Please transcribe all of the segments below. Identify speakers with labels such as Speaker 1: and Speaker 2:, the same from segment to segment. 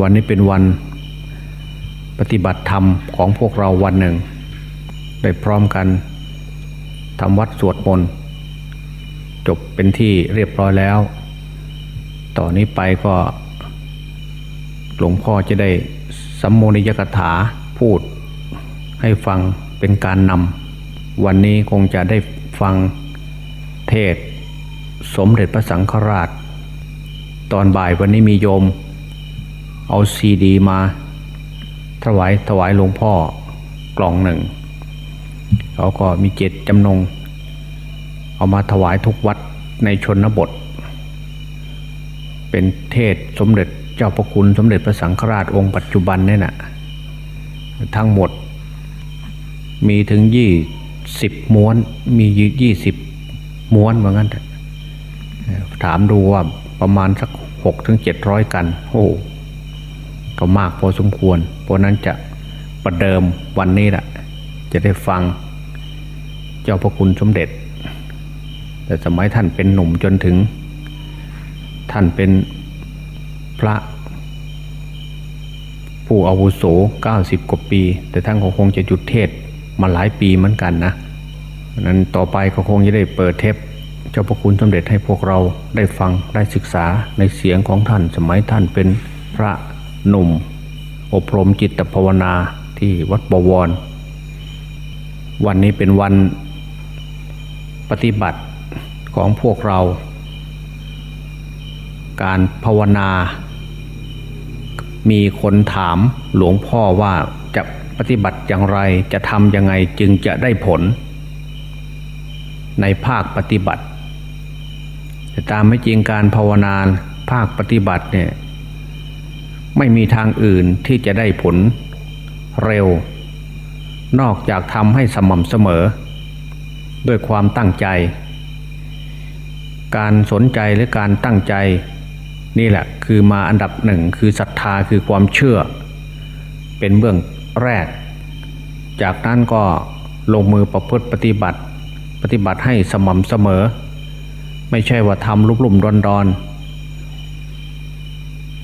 Speaker 1: วันนี้เป็นวันปฏิบัติธรรมของพวกเราวันหนึ่ง ได้พร้อมกันทำวัดสวดมนต์จบเป็นที่เรียบร้อยแล้ว ต่อนนี้ไปก็หลวงพ่อจะได้สัมโมนิยกถาพูดให้ฟังเป็นการนำวันนี้คงจะได้ฟังเทศ สมเด็จพระสังฆราช ตอนบ่ายวันนี้มีโยม เอาซีดีมาถวายถวายหลวงพ่อกล่องหนึ่ง เขาก็มีเจตจำนง เอามาถวายทุกวัดในชนบท เป็นเทศสมเด็จเจ้าพระคุณสมเด็จพระสังฆราชองค์ปัจจุบันเนี่ยนะทั้งหมด มีถึงยี่สิบม้วน มียี่สิบม้วนว่างั้นเถอะถามดูว่าประมาณสักหกถึงเจ็ดร้อยกัน โอ้ ก็มากพอสมควร เพราะนั้นจะประเดิมวันนี้แหละจะได้ฟังเจ้าพระคุณสมเด็จ แต่สมัยท่านเป็นหนุ่มจนถึง ท่านเป็นพระ ผู้อาวุโส 90 กว่าปี แต่ท่านก็คงจะจุดเทศมาหลายปีเหมือนกันนะนั้นต่อไปก็คงจะได้เปิดเทปเจ้าพระคุณสมเด็จให้พวกเราได้ฟังได้ศึกษาในเสียงของท่าน สมัยท่านเป็นพระ หนุ่ม อบรมจิตภาวนาที่วัดบวร วันนี้เป็นวันปฏิบัติของพวกเรา การภาวนา มีคนถามหลวงพ่อว่าจะปฏิบัติอย่างไรจะทำยังไงจึงจะได้ผล ในภาคปฏิบัติแต่ตามไม่จริงการภาวนาภาคปฏิบัติเนี่ย ไม่มีทางอื่นที่จะได้ผลเร็ว นอกจากทำให้สม่ำเสมอ ด้วยความตั้งใจ การสนใจหรือการตั้งใจ นี่แหละคือมาอันดับหนึ่งคือศรัทธาคือความเชื่อ เป็นเบื้องแรก จากนั้นก็ลงมือประพฤติปฏิบัติ ปฏิบัติให้สม่ำเสมอ ไม่ใช่ว่าทำลุ่มๆดอนๆ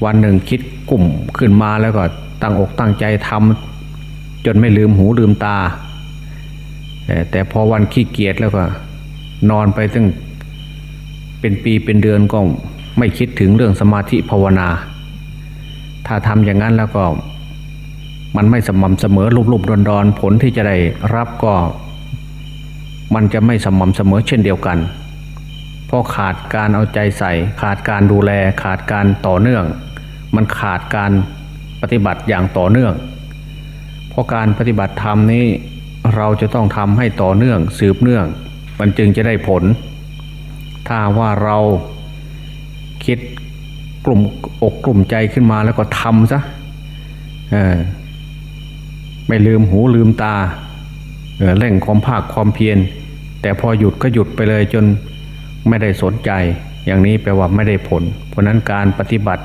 Speaker 1: วันหนึ่งคิดกลุ่มขึ้นมาแล้วก็ตั้งอกตั้งใจทำจนไม่ลืมหูลืมตา แต่พอวันขี้เกียจแล้วก็ นอนไปตั้งเป็นปีเป็นเดือนก็ไม่คิดถึงเรื่องสมาธิภาวนา ถ้าทำอย่างนั้นแล้วก็มันไม่สม่ำเสมอรูปๆดอนๆผลที่จะได้รับก็ มันจะไม่สม่ำเสมอเช่นเดียวกัน เพราะขาดการเอาใจใส่ ขาดการดูแลขาดการต่อเนื่อง มันขาดการปฏิบัติอย่างต่อเนื่อง เพราะการปฏิบัติธรรมนี้เราจะต้องทำให้ต่อเนื่องสืบเนื่อง มันจึงจะได้ผล ถ้าว่าเราคิดกลุ่มอกกลุ่มใจขึ้นมาแล้วก็ทำซะไม่ลืมหูลืมตาเร่งความภาคความเพียร แต่พอหยุดก็หยุดไปเลยจนไม่ได้สนใจ อย่างนี้แปลว่าไม่ได้ผล เพราะนั้นการปฏิบัติ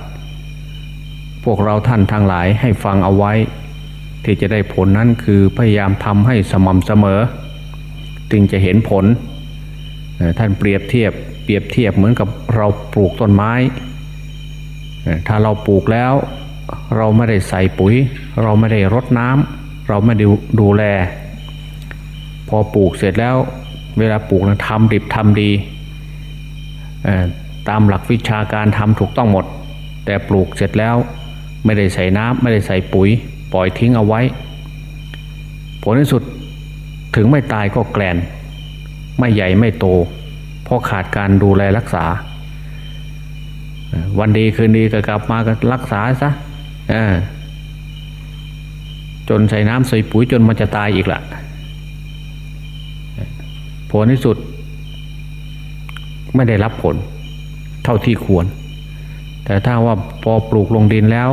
Speaker 1: วกเราท่านทางหลายให้ฟังเอาไว้ ที่จะได้ผลนั้นคือพยายามทำให้สม่ำเสมอ จึงจะเห็นผล ท่านเปรียบเทียบ เปรียบเทียบเหมือนกับเราปลูกต้นไม้ ถ้าเราปลูกแล้ว เราไม่ได้ใส่ปุ๋ย เราไม่ได้รดน้ำเราไม่ได้ดูแล พอปลูกเสร็จแล้วเวลาปลูกนะทำดิบทำดีตามหลักวิชาการทำถูกต้องหมด แต่ปลูกเสร็จแล้ว ไม่ได้ใส่น้ำไม่ได้ใส่ปุ๋ย ปล่อยทิ้งเอาไว้ ผลที่สุดถึงไม่ตายก็แกลน ไม่ใหญ่ไม่โต เพราะขาดการดูแลรักษา วันดีคืนดีก็กลับมาก็รักษาซะจนใส่น้ำใส่ปุ๋ยจนมันจะตายอีกละผลที่สุด ไม่ได้รับผล เท่าที่ควร แต่ถ้าว่าพอปลูกลงดินแล้ว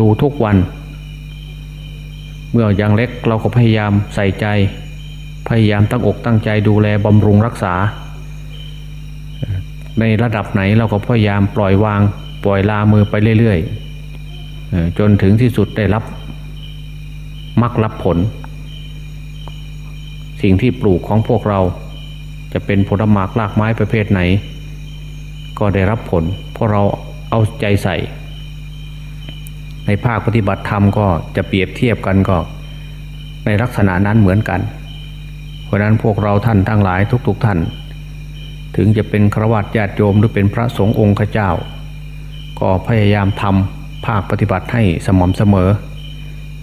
Speaker 1: ดูทุกวัน เมื่อยังเล็กเราก็พยายามใส่ใจ พยายามตั้งอกตั้งใจดูแลบำรุงรักษา ในระดับไหนเราก็พยายามปล่อยวาง ปล่อยลามือไปเรื่อยๆจนถึงที่สุดได้รับมักรับผล สิ่งที่ปลูกของพวกเรา จะเป็นผลไม้รากไม้ประเภทไหน ก็ได้รับผล เพราะเราเอาใจใส่ ในภาคปฏิบัติธรรมก็จะเปรียบเทียบกันก็ ในลักษณะนั้นเหมือนกัน เพราะนั้นพวกเราท่านทั้งหลายทุก ๆท่าน ถึงจะเป็นครวัตญาติโยมหรือเป็นพระสงฆ์องค์เจ้า ก็พยายามทำภาคปฏิบัติให้สม่ำเสมอ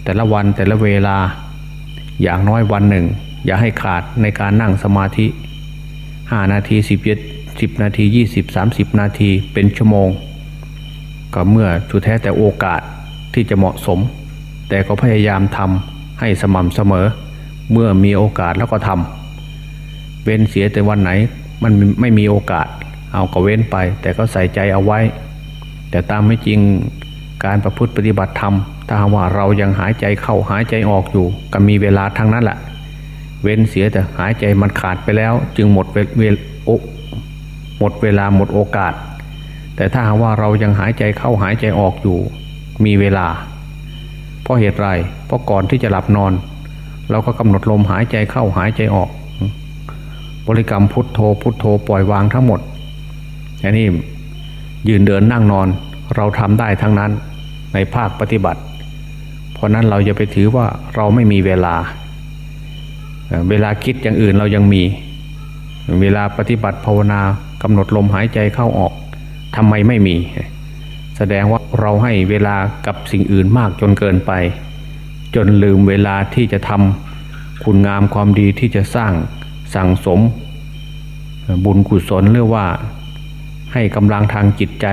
Speaker 1: แต่ละวันแต่ละเวลาอย่างน้อยวันหนึ่ง อย่าให้ขาดในการนั่งสมาธิห้านาทีสิบเจ็ดสิบนาทียี่สิบสามสิบนาทีเป็นชั่วโมง ก็เมื่อสุดแท้แต่โอกาส ที่จะเหมาะสม แต่ก็พยายามทำให้สม่ำเสมอ เมื่อมีโอกาสแล้วก็ทำเว้นเสียแต่วันไหนมันไม่มีโอกาส เอาก็เว้นไป แต่ก็ใส่ใจเอาไว้ แต่ตามไม่จริงการประพฤติปฏิบัติธรรมถ้าว่าเรายังหายใจเข้าหายใจออกอยู่ ก็มีเวลาทั้งนั้นแหละเว้นเสียแต่หายใจมันขาดไปแล้ว จึงหมดเวลหมดเวลาหมดโอกาส แต่ถ้าว่าเรายังหายใจเข้าหายใจออกอยู่ มีเวลา เพราะเหตุไร เพราะก่อนที่จะหลับนอน เราก็กำหนดลมหายใจเข้าหายใจออก บริกรรมพุทโธพุทโธปล่อยวางทั้งหมดอันนี้ยืนเดินนั่งนอนเราทำได้ทั้งนั้นในภาคปฏิบัติ เพราะนั้นเราจะไปถือว่าเราไม่มีเวลา เวลาคิดอย่างอื่นเรายังมี เวลาปฏิบัติภาวนากำหนดลมหายใจเข้าออกทำไมไม่มี แสดงว่าเราให้เวลากับสิ่งอื่นมากจนเกินไป จนลืมเวลาที่จะทำคุณงามความดีที่จะสร้างสั่งสม บุญกุศลเรียกว่า ให้กำลังทางจิตใจ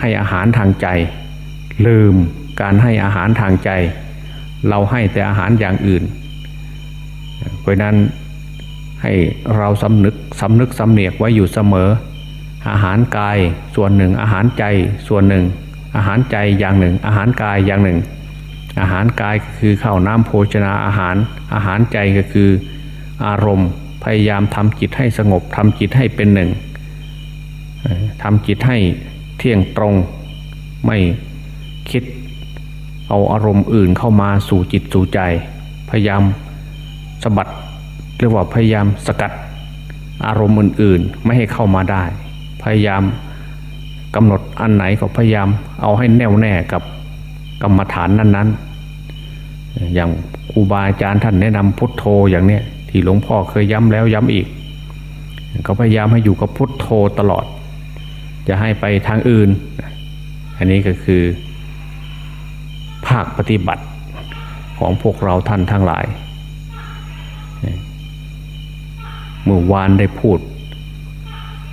Speaker 1: ให้อาหารทางใจ ลืมการให้อาหารทางใจ เราให้แต่อาหารอย่างอื่น เพราะนั้นให้เราสำนึกสำนึกสำเนียกไว้อยู่เสมอ อาหารกายส่วนหนึ่ง อาหารใจส่วนหนึ่ง อาหารใจอย่างหนึ่ง อาหารกายอย่างหนึ่ง อาหารกายคือข้าวน้ำโภชนาอาหาร อาหารใจก็คืออารมณ์พยายามทำจิตให้สงบทำจิตให้เป็นหนึ่งทำจิตให้เที่ยงตรงไม่คิดเอาอารมณ์อื่นเข้ามาสู่จิตสู่ใจ พยายามสบัดเรียกว่าพยายามสกัดอารมณ์อื่นๆ ไม่ให้เข้ามาได้ พยายามกำหนดอันไหนก็พยายามเอาให้แน่วแน่กับกรรมฐานนั้นๆ อย่างครูบาอาจารย์ท่านแนะนำพุทโธอย่างเนี้ยที่หลวงพ่อเคยย้ำแล้วย้ำอีก ก็พยายามให้อยู่กับพุทโธตลอด จะให้ไปทางอื่น อันนี้ก็คือ ภาคปฏิบัติของพวกเราท่านทั้งหลาย เมื่อวานได้พูด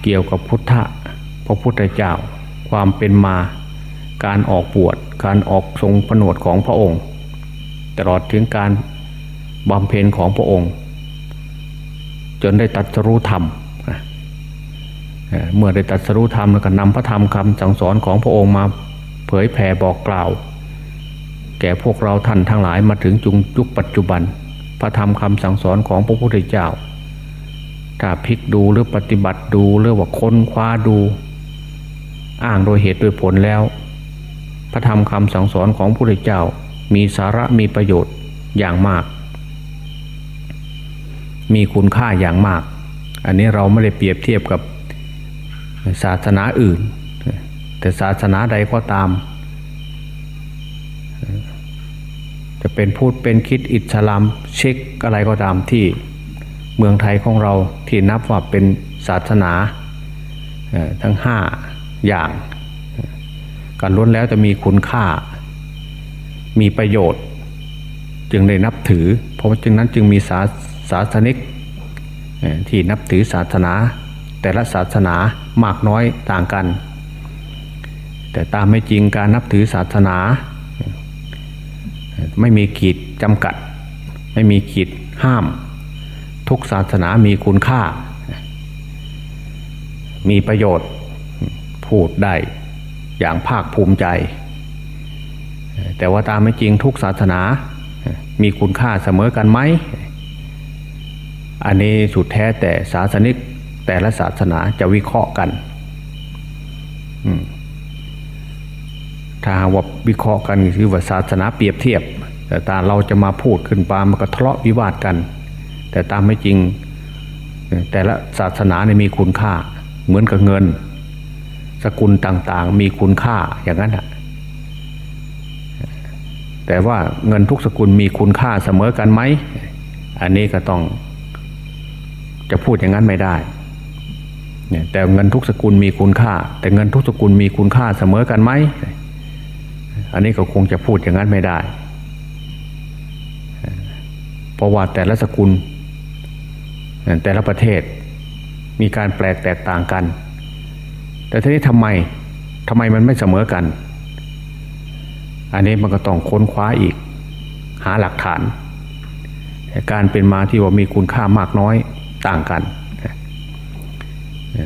Speaker 1: เกี่ยวกับพุทธะพระพุทธเจ้า ความเป็นมา การออกปวดการออกทรงผนวดของพระองค์ ตลอดถึงการบำเพ็ญของพระองค์ จนได้ตัดรู้ธรรมเมื่อได้ตัดสรุธรรมแล้วก็นำพระธรรมคำสั่งสอนของพระองค์มาเผยแผ่บอกกล่าว แก่พวกเราท่านทั้งหลายมาถึงจุงยุคปัจจุบัน พระธรรมคำสั่งสอนของพระพุทธเจ้า ถ้าพลิกดูหรือปฏิบัติดูหรือว่าค้นคว้าดู อ้างโดยเหตุโดยผลแล้ว พระธรรมคำสั่งสอนของพระพุทธเจ้ามีสาระมีประโยชน์อย่างมาก มีคุณค่าอย่างมาก อันนี้เราไม่ได้เปรียบเทียบกับศาสนาอื่น แต่ศาสนาใดก็ตาม จะเป็นพูดเป็นคิดอิสลามเช็คอะไรก็ตามที่ เมืองไทยของเราที่นับว่าเป็นศาสนาทั้งห้าอย่างการล้วนแล้วจะมีคุณค่า มีประโยชน์ จึงได้นับถือ เพราะจึงนั้นจึงมีศาศาสนิกที่นับถือศาสนา แต่ละศาสนามากน้อยต่างกัน แต่ตามไม่จริงการนับถือศาสนา ไม่มีขีดจำกัด ไม่มีขีดห้าม ทุกศาสนามีคุณค่า มีประโยชน์พูดได้อย่างภาคภูมิใจ แต่ว่าตามไม่จริงทุกศาสนามีคุณค่าเสมอกันไหม อันนี้สุดแท้แต่ศาสนิกแต่ละศาสนาจะวิเคราะห์กัน ถ้าว่าวิเคราะห์กันคือว่าศาสนาเปรียบเทียบ แต่ตาเราจะมาพูดขึ้นปามันก็ทะเลาะวิวาทกัน แต่ตามไม่จริง แต่ละศาสนาเนี่ยมีคุณค่า เหมือนกับเงิน สกุลต่างๆ มีคุณค่าอย่างนั้นอะแต่ว่าเงินทุกสกุลมีคุณค่าเสมอกันไหม อันนี้ก็ต้อง จะพูดอย่างนั้นไม่ได้เนี่ยแต่เงินทุกสกุลมีคุณค่า แต่เงินทุกสกุลมีคุณค่าเสมอกันไหม อันนี้ก็คงจะพูดอย่างนั้นไม่ได้ เพราะว่าแต่ละสกุล แต่ละประเทศมีการแปลกแตกต่างกัน แต่ทีนี้ทำไมทำไมมันไม่เสมอกัน อันนี้มันก็ต้องค้นคว้าอีก หาหลักฐาน การเป็นมาที่ว่ามีคุณค่ามากน้อยต่างกัน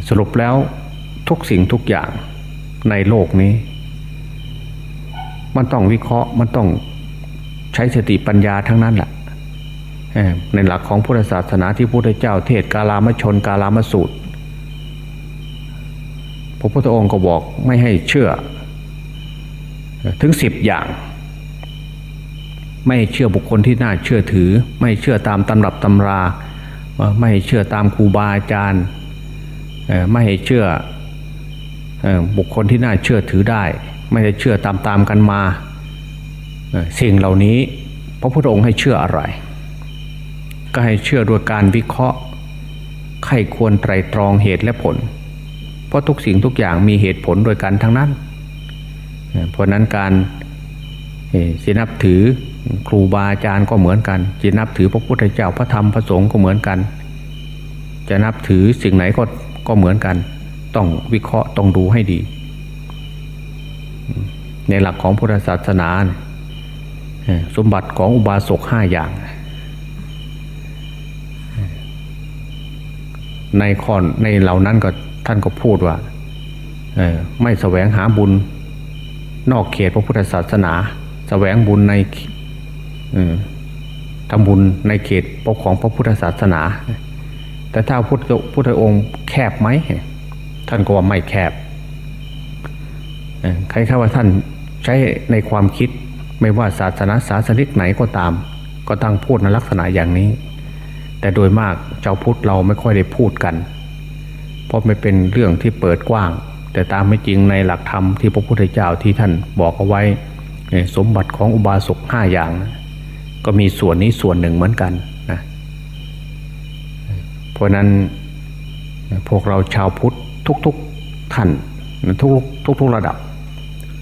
Speaker 1: สรุปแล้วทุกสิ่งทุกอย่างในโลกนี้ มันต้องวิเคราะห์มันต้องใช้สติปัญญาทั้งนั้นแหละ ในหลักของพุทธศาสนาที่พระพุทธเจ้าเทศกาลามชนกาลามสูตร พระพุทธองค์ก็บอกไม่ให้เชื่อ ถึงสิบอย่าง ไม่เชื่อบุคคลที่น่าเชื่อถือ ไม่เชื่อตามตำรับตำรา ไม่เชื่อตามครูบาอาจารย์ไม่ให้เชื่อบุคคลที่น่าเชื่อถือได้ ไม่ได้เชื่อตามตามกันมาสิ่งเหล่านี้ พระพุทธองค์ให้เชื่ออะไร ก็ให้เชื่อโดยการวิเคราะห์ใครควรไตรตรองเหตุและผล เพราะทุกสิ่งทุกอย่างมีเหตุผลโดยกันทั้งนั้น เพราะนั้นการสินับถือครูบาอาจารย์ก็เหมือนกันจะนับถือพระพุทธเจ้าพระธรรมพระสงฆ์ก็เหมือนกัน จะนับถือสิ่งไหนก็ก็เหมือนกัน ต้องวิเคราะห์ต้องดูให้ดี ในหลักของพุทธศาสนา สมบัติของอุบาสกห้าอย่าง ในข้อในเหล่านั้นก็ท่านก็พูดว่าไม่แสวงหาบุญนอกเขตพระพุทธศาสนา แสวงบุญในทำบุญในเขตปกของพระพุทธศาสนา แต่ถ้าพุทธพุทธองค์แคบไหมท่านก็ว่าไม่แคบใครข้าว่าท่านใช้ในความคิดไม่ว่าศาสนาศาสนิกไหนก็ตาม ก็ตั้งพูดในลักษณะอย่างนี้ แต่โดยมากเจ้าพุทธเราไม่ค่อยได้พูดกัน เพราะไม่เป็นเรื่องที่เปิดกว้าง แต่ตามไม่จริงในหลักธรรมที่พระพุทธเจ้าที่ท่านบอกเอาไว้ สมบัติของอุบาสกห้าอย่างก็มีส่วนนี้ส่วนหนึ่งเหมือนกันนะเพราะนั้นพวกเราชาวพุทธทุกๆท่านทุกทุกๆระดับ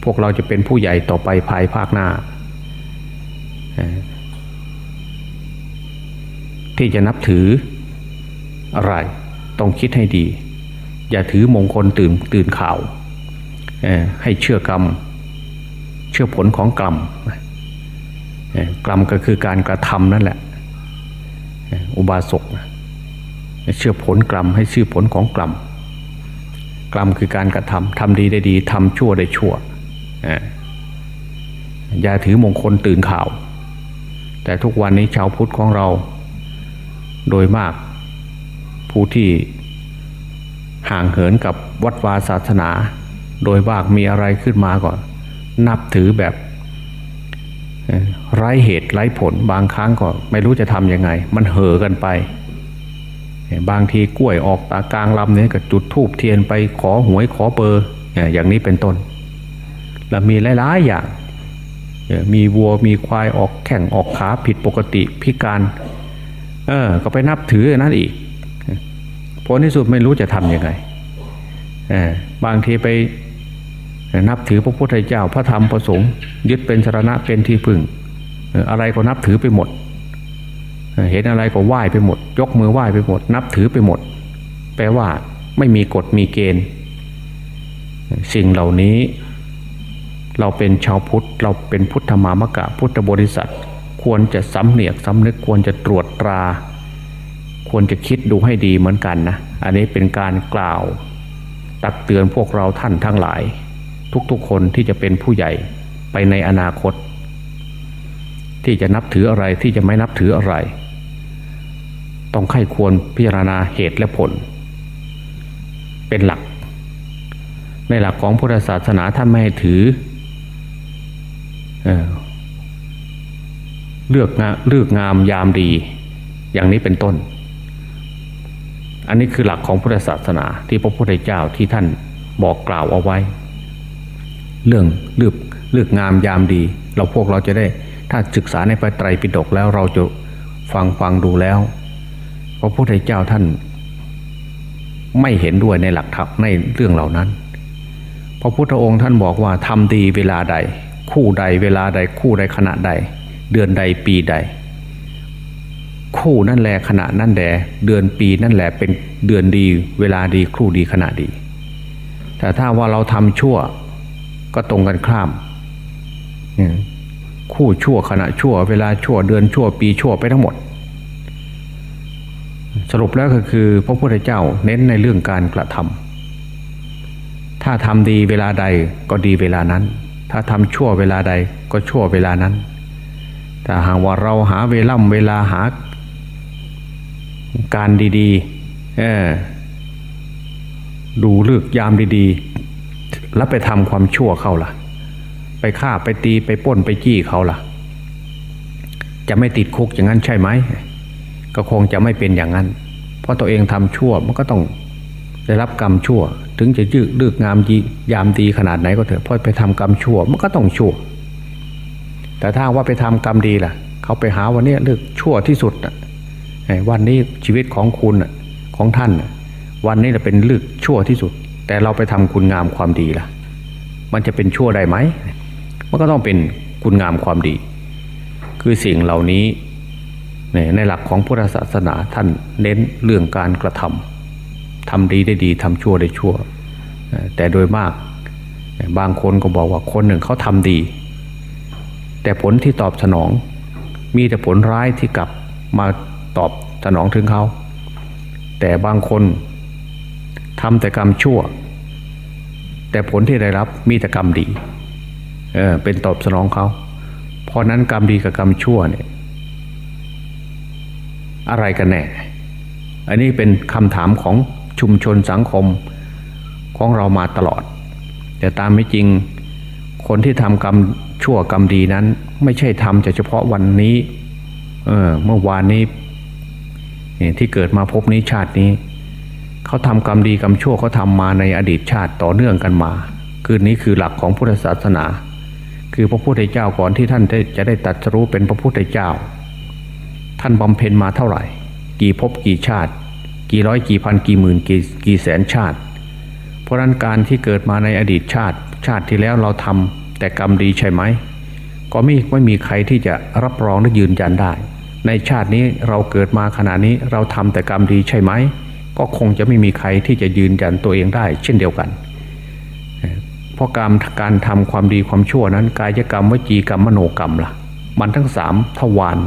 Speaker 1: พวกเราจะเป็นผู้ใหญ่ต่อไปภายภาคหน้า ที่จะนับถืออะไร ต้องคิดให้ดี อย่าถือมงคลตื่นตื่นข่าว ให้เชื่อกรรม เชื่อผลของกรรมกรรมก็คือการกระทำนั่นแหละ อุบาสกเชื่อผลกรรมให้ชื่อผลของกรรมกรรมคือการกระทำทำดีได้ดีทำชั่วได้ชั่วอย่าถือมงคลตื่นข่าว แต่ทุกวันนี้ชาวพุทธของเรา โดยมาก ผู้ที่ห่างเหินกับวัดวาศาสนา โดยมากมีอะไรขึ้นมาก่อน นับถือแบบไร้เหตุไร้ผลบางครั้งก็ไม่รู้จะทำยังไง มันเห่อกันไป บางทีกล้วยออกตากลางลำเนี่ยก็จุดทูบเทียนไปขอหวยขอเบอร์อย่างนี้เป็นต้น แล้วมีหลาย ๆ อย่าง มีวัวมีควายออกแข่งออกขาผิดปกติพิการ เออ ก็ไปนับถือนั่นอีกผลที่สุดไม่รู้จะทำยังไงบางทีไปนับถือพระพุทธเจ้าพระธรรมพระสงฆ์ยึดเป็นสารณะเป็นที่พึ่งอะไรก็นับถือไปหมด เห็นอะไรก็ไหว้ไปหมด ยกมือไหว้ไปหมด นับถือไปหมด แปลว่าไม่มีกฎมีเกณฑ์ สิ่งเหล่านี้ เราเป็นชาวพุทธ เราเป็นพุทธมามกะพุทธบริษัท ควรจะสำเนียกสำนึกควรจะตรวจตรา ควรจะคิดดูให้ดีเหมือนกันนะ อันนี้เป็นการกล่าว ตักเตือนพวกเราท่านทั้งหลาย ทุกๆคนที่จะเป็นผู้ใหญ่ไปในอนาคต ที่จะนับถืออะไรที่จะไม่นับถืออะไร ต้องไข้ควรพิจารณาเหตุและผล เป็นหลัก ในหลักของพุทธศาสนาท่านไม่ให้ถือ เลือกงาเลือกงามยามดี อย่างนี้เป็นต้น อันนี้คือหลักของพุทธศาสนา ที่พระพุทธเจ้าที่ท่านบอกกล่าวเอาไว้ เรื่องเลือกเลือกงามยามดี เราพวกเราจะได้ ถ้าศึกษาในพระไตรปิฎกแล้วเราจะฟังฟังดูแล้วพระพุทธเจ้าท่าน ไม่เห็นด้วยในหลักธรรมในเรื่องเหล่านั้นพระพุทธองค์ท่านบอกว่าทำดีเวลาใด คู่ใดเวลาใดคู่ใดขณะใด เดือนใดปีใด คู่นั่นแหละขณะนั่นแหละเดือนปีนั่นแหละเป็นเดือนดี เวลาดีครู่ดีขณะดี แต่ถ้าว่าเราทำชั่วก็ตรงกันข้ามคู่ชั่วขณะชั่ว เวลาชั่วเดือนชั่วปีชั่วไปทั้งหมด สรุปแล้วก็คือ พระพุทธเจ้าเน้นในเรื่องการกระทำถ้าทำดีเวลาใดก็ดีเวลานั้น ถ้าทำชั่วเวลาใดก็ชั่วเวลานั้น แต่หากว่าเราหาเวล่ำเวลาหาการดีๆดูเลือกยามดีๆ แล้วไปทำความชั่วเขาล่ะ ไปฆ่าไปตีไปป้นไปจี้เขาล่ะ จะไม่ติดคุกอย่างนั้นใช่ไหม ก็คงจะไม่เป็นอย่างนั้น เพราะตัวเองทำชั่วมันก็ต้องได้รับกรรมชั่ว ถึงจะยืดเลือกงามยียามดีขนาดไหนก็เถอะพอไปทำกรรมชั่วมันก็ต้องชั่ว แต่ถ้าว่าไปทำกรรมดีล่ะ เขาไปหาวันนี้เลือกชั่วที่สุดวันนี้ชีวิตของคุณของท่าน วันนี้จะเป็นเลือกชั่วที่สุด แต่เราไปทำคุณงามความดีล่ะ มันจะเป็นชั่วได้ไหมมันก็ต้องเป็นคุณงามความดี คือสิ่งเหล่านี้ในหลักของพุทธศาสนาท่านเน้นเรื่องการกระทำทำดีได้ดีทำชั่วได้ชั่ว แต่โดยมาก บางคนก็บอกว่าคนหนึ่งเขาทำดี แต่ผลที่ตอบสนอง มีแต่ผลร้ายที่กลับมาตอบสนองถึงเขา แต่บางคนทำแต่กรรมชั่ว แต่ผลที่ได้รับมีแต่กรรมดีเออเป็นตอบสนองเขา เพราะนั้นกรรมดีกับกรรมชั่วเนี่ยอะไรกันแน่ อันนี้เป็นคำถามของชุมชนสังคมของเรามาตลอด แต่ตามไม่จริงคนที่ทำกรรม ชั่วกรรมดีนั้น ไม่ใช่ทำเฉพาะวันนี้เออเมื่อวานนี้ที่เกิดมาพบนี้ชาตินี้ เขาทำกรรมดีกรรมชั่วเขาทำมาในอดีตชาติต่อเนื่องกันมา คือนี้คือหลักของพุทธศาสนา คือพระพุทธเจ้าก่อนที่ท่านจะได้ตัดรู้เป็นพระพุทธเจ้า ท่านบำเพ็ญมาเท่าไหร่ กี่ภพกี่ชาติ กี่ร้อยกี่พันกี่หมื่นกี่กี่แสนชาติ เพราะนั้นการที่เกิดมาในอดีตชาติ ชาติที่แล้วเราทำ แต่กรรมดีใช่ไหมก็ไม่ไม่มีใครที่จะรับรองและยืนยันได้ ในชาตินี้เราเกิดมาขณะนี้เราทำแต่กรรมดีใช่ไหม ก็คงจะไม่มีใครที่จะยืนยันตัวเองได้ เช่นเดียวกัน เพราะการการทำความดีความชั่วนั้น กายกรรมวจีกรรมมโนกรรมละ่ะ มันทั้งสามทวาร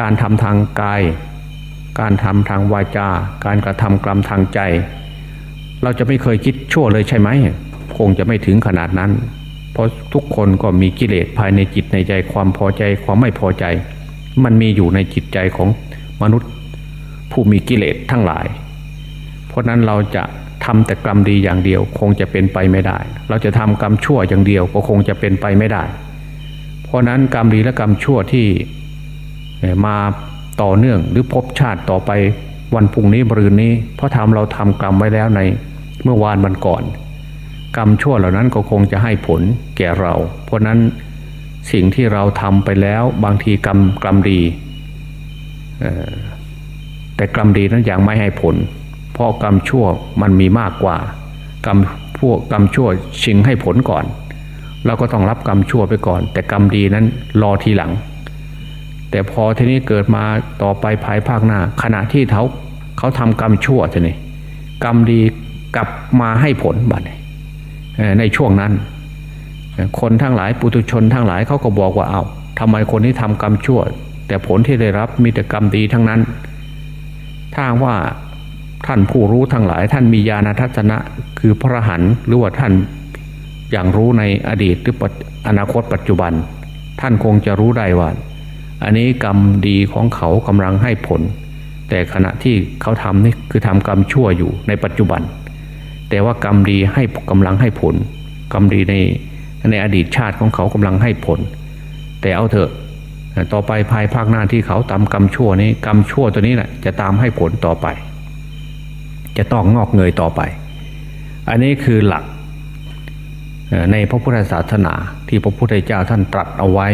Speaker 1: การทำทางกาย การทำทางวาจา การกระทำกรรมทางใจ เราจะไม่เคยคิดชั่วเลยใช่ไหม คงจะไม่ถึงขนาดนั้น เพราะทุกคนก็มีกิเลสภายในจิตในใจความพอใจความไม่พอใจ มันมีอยู่ในจิตใจของมนุษย์ผู้มีกิเลสทั้งหลาย เพราะนั้นเราจะทำแต่กรรมดีอย่างเดียวคงจะเป็นไปไม่ได้ เราจะทำกรรมชั่วอย่างเดียวก็คงจะเป็นไปไม่ได้ เพราะนั้นกรรมดีและกรรมชั่วที่มาต่อเนื่องหรือพบชาติต่อไปวันพุ่งนี้บรืนนี้ เพราะทำเราทำกรรมไว้แล้วในเมื่อวานวันก่อน กรรมชั่วเหล่านั้นก็คงจะให้ผลแก่เรา เพราะนั้นสิ่งที่เราทำไปแล้วบางทีกรรมกรรมดี แต่กรรมดีนั้นยังไม่ให้ผล เพราะกรรมชั่วมันมีมากกว่า กรรมพวกกรรมชั่วชิงให้ผลก่อน เราก็ต้องรับกรรมชั่วไปก่อน แต่กรรมดีนั้นรอทีหลัง แต่พอทีนี้เกิดมาต่อไปภายภาคหน้า ขณะที่เขาเขาทำกรรมชั่วทีนี้กรรมดีกลับมาให้ผลบัด ในช่วงนั้น คนทั้งหลายปุถุชนทั้งหลายเขาก็บอกว่าเอา้าทำไมคนที่ทำกรรมชั่ว แต่ผลที่ได้รับมีแต่กรรมดีทั้งนั้น ถ้าว่าท่านผู้รู้ทั้งหลาย ท่านมีญาณทัศนะ คือพระหันหรือว่าท่านอย่างรู้ในอดีตหรืออนาคตปัจจุบัน ท่านคงจะรู้ได้ว่าอันนี้กรรมดีของเขากำลังให้ผล แต่ขณะที่เขาทำนี่คือทำกรรมชั่วอยู่ในปัจจุบัน แต่ว่ากรรมดีให้กำลังให้ผล กรรมดีในในอดีตชาติของเขากำลังให้ผล แต่เอาเถอะต่อไปภายภาคหน้าที่เขาทำกรรมชั่วนี้กรรมชั่วตัวนี้แหละจะตามให้ผลต่อไป จะต้องงอกเงยต่อไป อันนี้คือหลักในพระพุทธศาสนาที่พระพุทธเจ้าท่านตรัสเอาไว้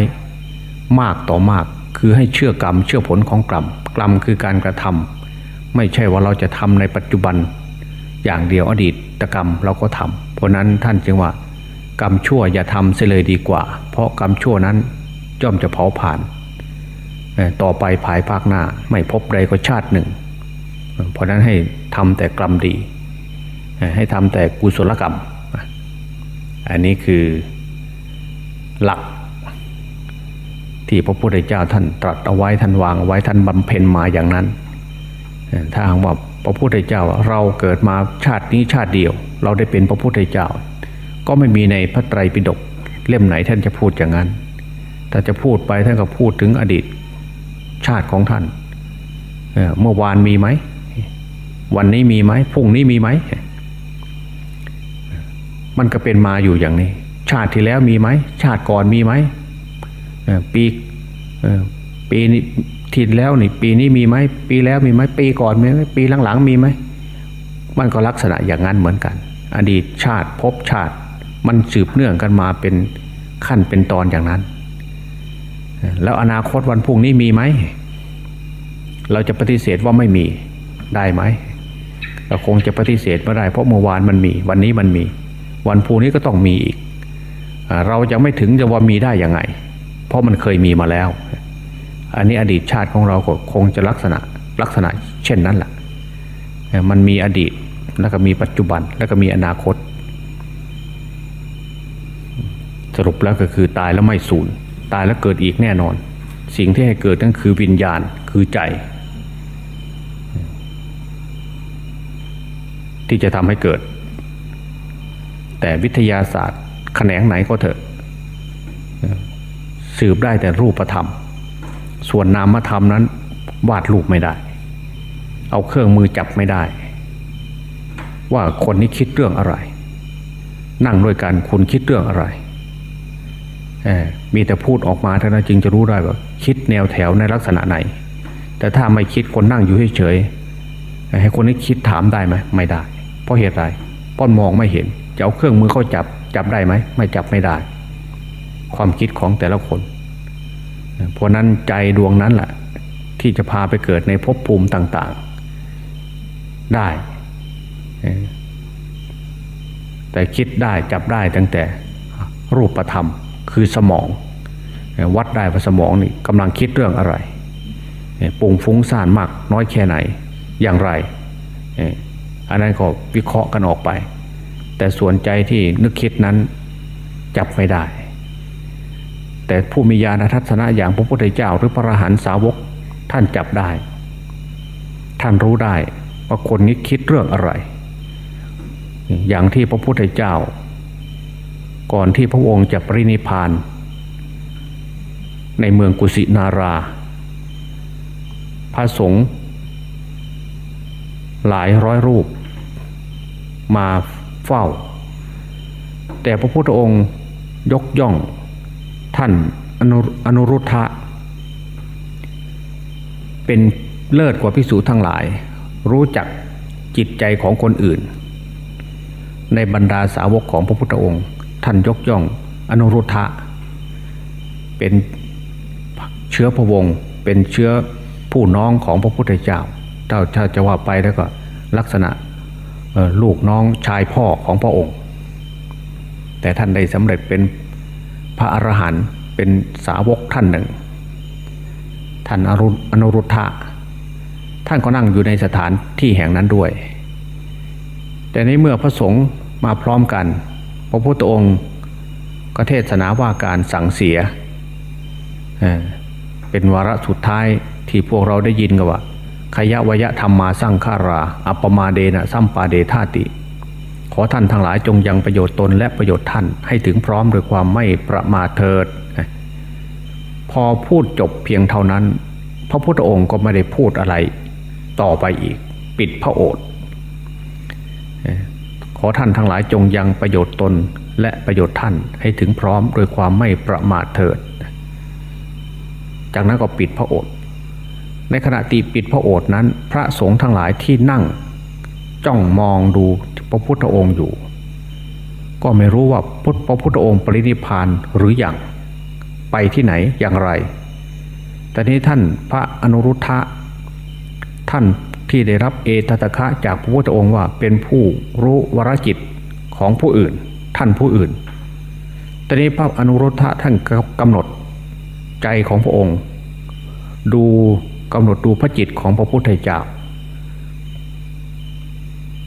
Speaker 1: มากต่อมากคือให้เชื่อกรรมเชื่อผลของกรรมกรรมคือการกระทำไม่ใช่ว่าเราจะทำในปัจจุบัน อย่างเดียวอดีตกรรมเราก็ทำเพราะนั้นท่านจึงว่ากรรมชั่วอย่าทำเสียเลยดีกว่า เพราะกรรมชั่วนั้นย่อมจะเผาผ่านต่อไปภายภาคหน้าไม่พบใดก็ชาติหนึ่ง เพราะนั้นให้ทำแต่กรรมดี ให้ทำแต่กุศลกรรม อันนี้คือหลักที่พระพุทธเจ้าท่านตรัสเอาไว้ท่านวางไว้ท่านบำเพ็ญมาอย่างนั้น ถ้าหากว่า พระพุทธเจ้าเราเกิดมาชาตินี้ชาติเดียว เราได้เป็นพระพุทธเจ้า ก็ไม่มีในพระไตรปิฎกเล่มไหนท่านจะพูดอย่างนั้น ถ้าจะพูดไปท่านก็พูดถึงอดีตชาติของท่านเมื่อวานมีไหม วันนี้มีไหมพรุ่งนี้มีไหม มันก็เป็นมาอยู่อย่างนี้ ชาติที่แล้วมีไหม ชาติก่อนมีไหมปีปีนี้ ทินแล้วนี่ปีนี้มีไหมปีแล้วมีไหมปีก่อนมีไหมปีหลังๆมีไหมมันก็ลักษณะอย่างนั้นเหมือนกัน อดีตชาติพบชาติ มันสืบเนื่องกันมาเป็นขั้นเป็นตอนอย่างนั้น แล้วอนาคตวันพรุ่งนี้มีไหม เราจะปฏิเสธว่าไม่มีได้ไหมเราคงจะปฏิเสธไม่ได้ เพราะเมื่อวานมันมี วันนี้มันมี วันพรุ่งนี้ก็ต้องมีอีก เราจะไม่ถึงจะว่ามีได้ยังไง เพราะมันเคยมีมาแล้ว อันนี้อดีตชาติของเราก็คงจะลักษณะลักษณะเช่นนั้นแหละมันมีอดีตแล้วก็มีปัจจุบันแล้วก็มีอนาคต สรุปแล้วก็คือตายแล้วไม่สูญตายแล้วเกิดอีกแน่นอน สิ่งที่ให้เกิดนั่นคือวิญญาณคือใจ ที่จะทำให้เกิด แต่วิทยาศาสตร์แขนงไหนก็เถอะสืบได้แต่รูปธรรม ส่วนนามธรรมนั้น วาดรูปไม่ได้ เอาเครื่องมือจับไม่ได้ ว่าคนนี้คิดเรื่องอะไร นั่งด้วยกันคุณคิดเรื่องอะไรมีแต่พูดออกมาเท่านั้นจึงจะรู้ได้ว่าคิดแนวแถวในลักษณะไหน แต่ถ้าไม่คิดคนนั่งอยู่เฉยๆให้คนนี้คิดถามได้ไหมไม่ได้ เพราะเหตุไรป้อนมองไม่เห็น จะเอาเครื่องมือเข้าจับจับได้ไหมไม่จับไม่ได้ ความคิดของแต่ละคน เพราะนั้นใจดวงนั้นแหละที่จะพาไปเกิดในภพภูมิต่าง ๆ ได้ แต่คิดได้จับได้ตั้งแต่รูปธรรมคือสมอง วัดได้ว่าสมองนี่กำลังคิดเรื่องอะไรปุ่งฟุ้งซ่านมากน้อยแค่ไหนอย่างไร อันนั้นก็วิเคราะห์กันออกไป แต่ส่วนใจที่นึกคิดนั้นจับไม่ได้ แต่ผู้มีญาณทัศนะอย่างพระพุทธเจ้าหรือพระอรหันตสาวกท่านจับได้ ท่านรู้ได้ว่าคนนี้คิดเรื่องอะไร อย่างที่พระพุทธเจ้า ก่อนที่พระองค์จะปรินิพาน ในเมืองกุสินารา พระสงฆ์หลายร้อยรูป มาเฝ้า แต่พระพุทธองค์ยกย่อง ท่านอนุอนุรุทธะเป็นเลิศกว่าพิสูจทั้งหลาย รู้จักจิตใจของคนอื่น ในบรรดาสาวกของพระพุทธองค์ ท่านยกย่องอนุรุทธะเป็นเชื้อพระวงศ์เป็นเชื้อผู้น้องของพระพุทธเจ้าถ้าจะว่าไปแล้วก็ลักษณะลูกน้องชายพ่อของพระองค์ แต่ท่านได้สำเร็จเป็น พระอรหันต์เป็นสาวกท่านหนึ่ง ท่านอรุณอนุรุทธะท่านก็นั่งอยู่ในสถานที่แห่งนั้นด้วย แต่ในเมื่อพระสงฆ์มาพร้อมกัน พระพุทธองค์ก็เทศนาว่าการสั่งเสีย เป็นวาระสุดท้ายที่พวกเราได้ยินกันว่าขยะวยะธรรมมาสร้างฆารา อัปปมาเดนะสัมปาเดธาติ ขอท่านทั้งหลายจงยังประโยชน์ตนและประโยชน์ท่านให้ถึงพร้อมโดยความไม่ประมาทเถิด พอพูดจบเพียงเท่านั้น พระพุทธองค์ก็ไม่ได้พูดอะไรต่อไปอีก ปิดพระโอษฐ์ขอท่านทั้งหลายจงยังประโยชน์ตนและประโยชน์ท่านให้ถึงพร้อมโดยความไม่ประมาทเถิด จากนั้นก็ปิดพระโอษฐ์ในขณะตีปิดพระโอษฐ์นั้น พระสงฆ์ทั้งหลายที่นั่ง จ้องมองดู พระพุทธองค์อยู่ ก็ไม่รู้ว่าพระพุทธองค์ปรินิพานหรืออยังไปที่ไหนอย่างไร แต่นี้ท่านพระอนุรุทธะท่านที่ได้รับเอตตะคะจากพระพุทธองค์ว่าเป็นผู้รู้วรจิตของผู้อื่น ท่านผู้อื่นแต่นี้พระอนุรุทธะท่านกำหนดใจของพระองค์ ดูกำหนดดูพระจิตของพระพุทธเจ้า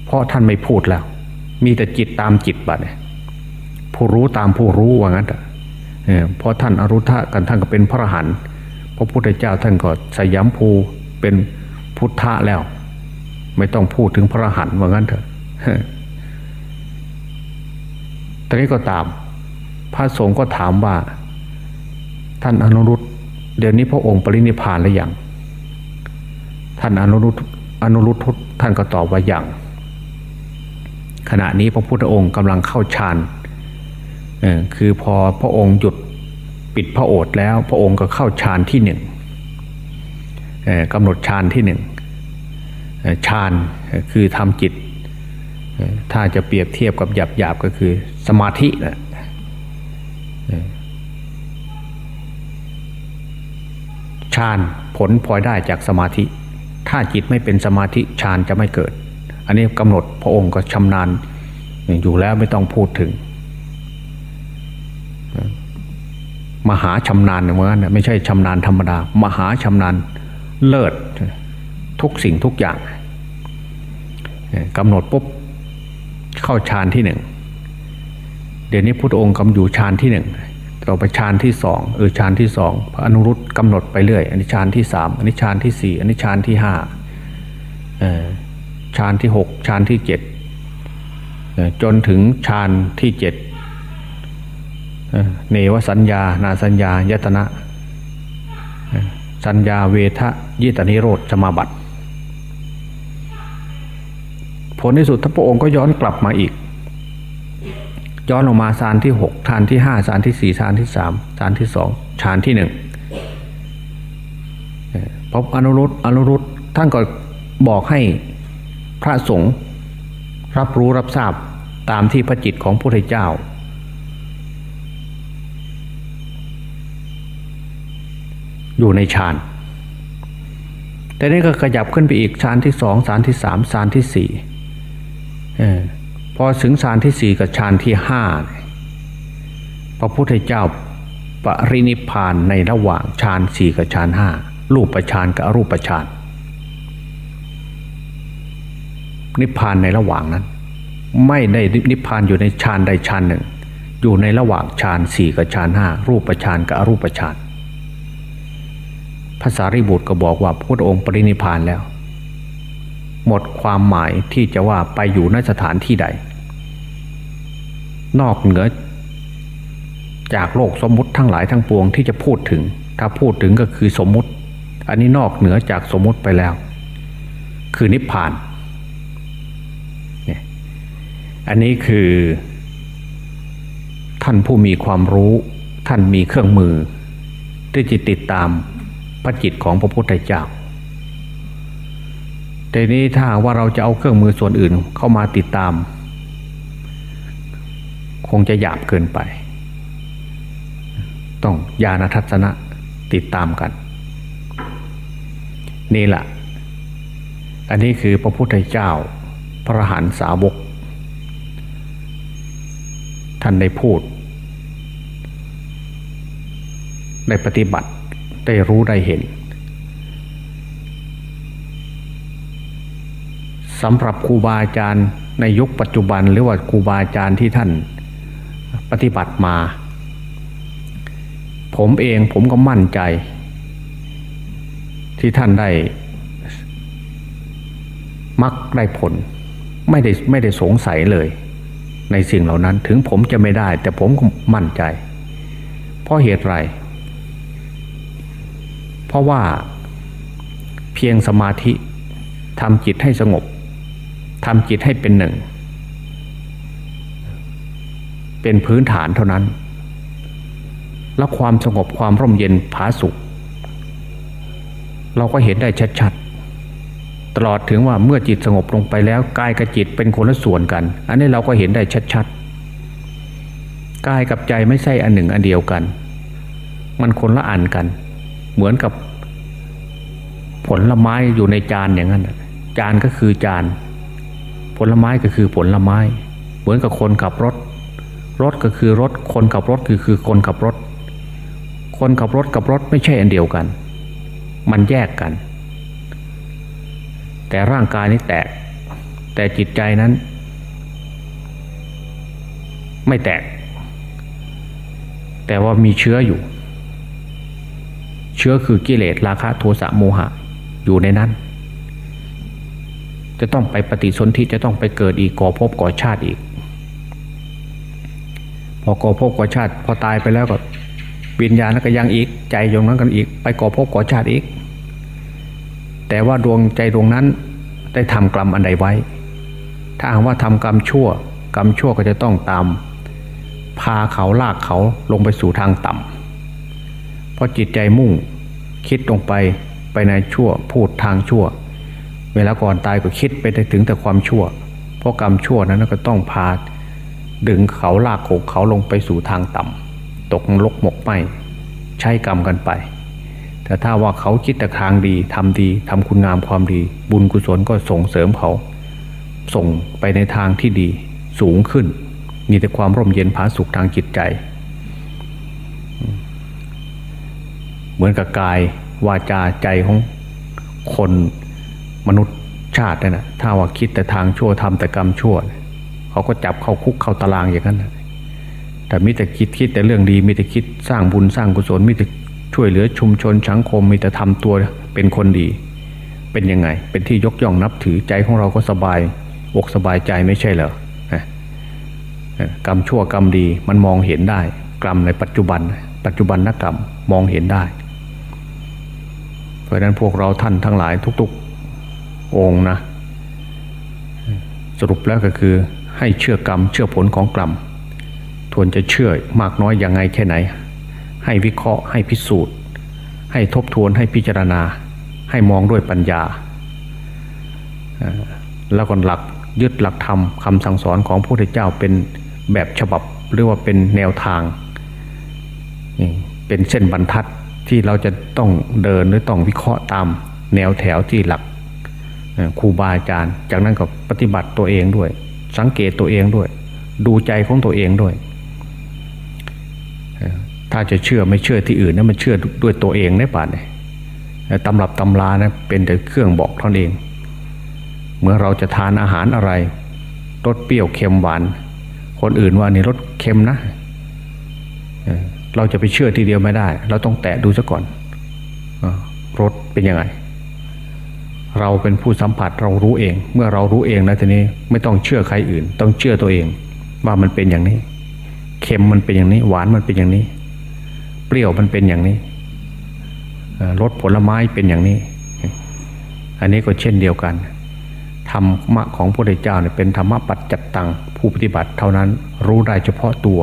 Speaker 1: เพราะท่านไม่พูดแล้ว มีแต่จิตตามจิตบัดเนี่ยผู้รู้ตามผู้รู้ว่างั้นเพราะท่านอรุธะกันท่านก็เป็นพระรหันต์พระพุทธเจ้าท่านก็สยามภูเป็นพุทธะแล้ว ไม่ต้องพูดถึงพระรหันต์ว่างั้นเถอะตอนนี้ก็ตาม พระสงฆ์ก็ถามว่า ท่านอนุรุตเดี๋ยวนี้พระองค์ปรินิพานหรือยังท่านอนุรุตอนุรุตท่านก็ตอบว่าอย่าง ขณะนี้พระพุทธองค์กำลังเข้าฌานคือพอพระองค์หยุดปิดพระโอษฐ์แล้ว พระองค์ก็เข้าฌานที่หนึ่งกำหนดฌานที่หนึ่งฌานคือทำจิต ถ้าจะเปรียบเทียบกับหยาบหยาบก็คือสมาธินะฌานผลพลอยได้จากสมาธิ ถ้าจิตไม่เป็นสมาธิฌานจะไม่เกิด อันนี้กำหนดพระองค์ก็ชำนาญอยู่แล้วไม่ต้องพูดถึง มหาชำนาญเหมือนกันไม่ใช่ชำนาญธรรมดา มหาชำนาญเลิศทุกสิ่งทุกอย่างกำหนดปุ๊บเข้าฌานที่หนึ่งเดี๋ยวนี้พุทธองค์กำอยู่ฌานที่หนึ่งต่อไปฌานที่สองเออฌานที่สองพระอนุรุตกำหนดไปเรื่อย อันนี้ฌานที่สามอันนี้ฌานที่สี่อันนี้ฌานที่ห้าเออ ฌานที่หกฌานที่เจ็ดจนถึงฌานที่เจ็ดเนวสัญญา นาสัญญายตนะ สัญญาเวทะยิตนิโรธสมาบัติ ผลที่สุดท่านพระองค์ก็ย้อนกลับมาอีก ย้อนลงมาฌานที่หกฌานที่ห้าฌานที่สี่ฌานที่สามฌานที่สองฌานที่หนึ่งพบอนุรุตอนุรุตท่านก็บอกให้ พระสงฆ์รับรู้รับทราบตามที่พระจิตของพระพุทธเจ้า อยู่ในฌานแต่นี้ก็ขยับขึ้นไปอีกฌานที่สองฌานที่สามฌานที่สี่พอถึงฌานที่สี่กับฌานที่ห้าพระพุทธเจ้าปรินิพานในระหว่างฌานสี่กับฌานห้ารูปฌานกับอรูปฌาน นิพพานในระหว่างนั้น ไม่ได้นิพพานอยู่ในฌานใดฌานหนึ่ง อยู่ในระหว่างฌานสี่กับฌานห้ารูปฌานกับอรูปฌานภาษาริบุตรก็บอกว่าพระองค์ปรินิพานแล้ว หมดความหมายที่จะว่าไปอยู่ในสถานที่ใด นอกเหนือจากโลกสมมุติทั้งหลายทั้งปวงที่จะพูดถึง ถ้าพูดถึงก็คือสมมุติ อันนี้นอกเหนือจากสมมุติไปแล้ว คือนิพพานเนี่ย อันนี้คือท่านผู้มีความรู้ ท่านมีเครื่องมือ ที่จะติดตามพระจิตของพระพุทธเจ้าแต่นี้ถ้าว่าเราจะเอาเครื่องมือส่วนอื่นเข้ามาติดตาม คงจะหยาบเกินไป ต้องญาณทัศนะติดตามกัน นี่แหละ อันนี้คือพระพุทธเจ้า พระหันสาวก ท่านได้พูด ได้ปฏิบัติได้รู้ได้เห็นสำหรับครูบาอาจารย์ในยุคปัจจุบันหรือว่าครูบาอาจารย์ที่ท่านปฏิบัติมา ผมเองผมก็มั่นใจ ที่ท่านได้ มักได้ผล ไม่ได้ไม่ได้สงสัยเลย ในสิ่งเหล่านั้นถึงผมจะไม่ได้ แต่ผมก็มั่นใจ เพราะเหตุไร เพราะว่าเพียงสมาธิทำจิตให้สงบทำจิตให้เป็นหนึ่ง เป็นพื้นฐานเท่านั้น และความสงบความร่มเย็นผาสุข เราก็เห็นได้ชัดๆ ตลอดถึงว่าเมื่อจิตสงบลงไปแล้วกายกับจิตเป็นคนละส่วนกัน อันนี้เราก็เห็นได้ชัดๆกายกับใจไม่ใช่อันหนึ่งอันเดียวกัน มันคนละอันกัน เหมือนกับผลไม้อยู่ในจานอย่างนั้นจานก็คือจาน ผลไม้ก็คือผลไม้ เหมือนกับคนขับรถ รถก็คือรถ คนขับรถคือคือคนขับรถ คนขับรถกับรถไม่ใช่อันเดียวกัน มันแยกกัน แต่ร่างกายนี้แตก แต่จิตใจนั้น ไม่แตก แต่ว่ามีเชื้ออยู่ เชื้อคือกิเลสราคะโทสะโมหะอยู่ในนั้น จะต้องไปปฏิสนธิจะต้องไปเกิดอีกก่อภพก่อชาติอีก พอก่อภพก่อชาติ พอตายไปแล้วก็วิญญาณแล้วก็ยังอีก ใจยงนั้นกันอีก ไปก่อภพก่อชาติอีก แต่ว่าดวงใจดวงนั้นได้ทำกรรมอันใดไว้ ถ้าหากว่าทำกรรมชั่ว กรรมชั่วก็จะต้องตาม พาเขาลากเขาลงไปสู่ทางต่ำเพราะจิตใจมุ่งคิดลงไปไปในชั่วพูดทางชั่ว เวลาก่อนตายก็คิดไปถึงแต่ความชั่ว เพราะกรรมชั่วนั้นก็ต้องพาดึงเขาลากโขกเขาลงไปสู่ทางต่ำตกนรกหมกไหมใช้กรรมกันไป แต่ถ้าว่าเขาคิดแต่ทางดีทำดีทำคุณงามความดี บุญกุศลก็ส่งเสริมเขา ส่งไปในทางที่ดีสูงขึ้น มีแต่ความร่มเย็นผาสุขทางจิตใจ เหมือนกับกายวาจาใจของคนมนุษย์ชาตินั่นนะถ้าว่าคิดแต่ทางชั่วทำแต่กรรมชั่ว เขาก็จับเข้าคุกเข้าตารางอย่างนั้นแต่มิแต่คิดคิดแต่เรื่องดีมิแต่คิดสร้างบุญสร้างกุศลมิแต่ ช่วยเหลือชุมชนสังคมมีแต่ทำตัวเป็นคนดี เป็นยังไง เป็นที่ยกย่องนับถือใจของเราก็สบายอกสบายใจไม่ใช่เหรอกรรมชั่วกรรมดีมันมองเห็นได้ กรรมในปัจจุบัน ปัจจุบันนักกรรมมองเห็นได้ เพราะนั้นพวกเราท่านทั้งหลายทุก ๆ องนะ สรุปแล้วก็คือให้เชื่อกรรม เชื่อผลของกรรมทวนจะเชื่อมากน้อยอย่างไงแค่ไหน ให้วิเคราะห์ให้พิสูจน์ ให้ทบทวนให้พิจารณา ให้มองด้วยปัญญา แล้วก็หลักยึดหลักธรรมคำสั่งสอนของพระพุทธเจ้าเป็นแบบฉบับหรือว่าเป็นแนวทาง เป็นเส้นบรรทัดที่เราจะต้องเดินหรือต้องวิเคราะห์ตามแนวแถวที่หลักครูบาอาจารย์ จากนั้นก็ปฏิบัติตัวเองด้วย สังเกตตัวเองด้วย ดูใจของตัวเองด้วย ถ้าจะเชื่อไม่เชื่อที่อื่นนะมันเชื่อด้วยตัวเองได้ป่ะเนี่ยตำรับตำรานะเป็นแต่เครื่องบอกเท่านั้นเอง เมื่อเราจะทานอาหารอะไรรสเปรี้ยวเค็มหวาน คนอื่นว่านี่รสเค็มนะเราจะไปเชื่อทีเดียวไม่ได้ เราต้องแตะดูซะก่อนรสเป็นยังไง เราเป็นผู้สัมผัสเรารู้เอง เมื่อเรารู้เองนะทีนี้ไม่ต้องเชื่อใครอื่น ต้องเชื่อตัวเอง ว่ามันเป็นอย่างนี้ เค็มมันเป็นอย่างนี้ หวานมันเป็นอย่างนี้ เปรี้ยวมันเป็นอย่างนี้รสผลไม้เป็นอย่างนี้ อันนี้ก็เช่นเดียวกัน ธรรมะของพระพุทธเจ้าเนี่ยเป็นธรรมะปัจจัตตังผู้ปฏิบัติเท่านั้นรู้ได้เฉพาะตัว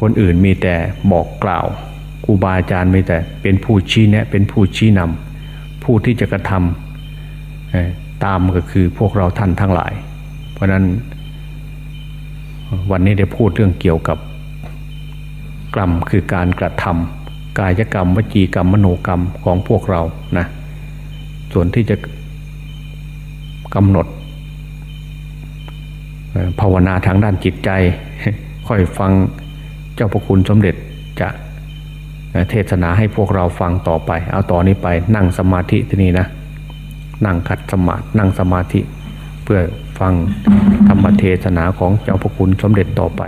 Speaker 1: คนอื่นมีแต่บอกกล่าวครูบาอาจารย์มีแต่เป็นผู้ชี้แนะ เป็นผู้ชี้นำผู้ที่จะกระทำตามก็คือพวกเราท่านทั้งหลาย เพราะนั้น วันนี้ได้พูดเรื่องเกี่ยวกับกรรมคือการกระทำกายกรรมวจีกรรมมโนกรรมของพวกเรานะส่วนที่จะกำหนดภาวนาทางด้านจิตใจ ค่อยฟังเจ้าพระคุณสมเด็จจะเทศนาให้พวกเราฟังต่อไป เอาต่อนนี้ไปนั่งสมาธิที่นี่นะ นั่งคัดสมาธินั่งสมาธิเพื่อ ฟังธรรมเทศนาของเจ้าพระคุณสมเด็จต่อไป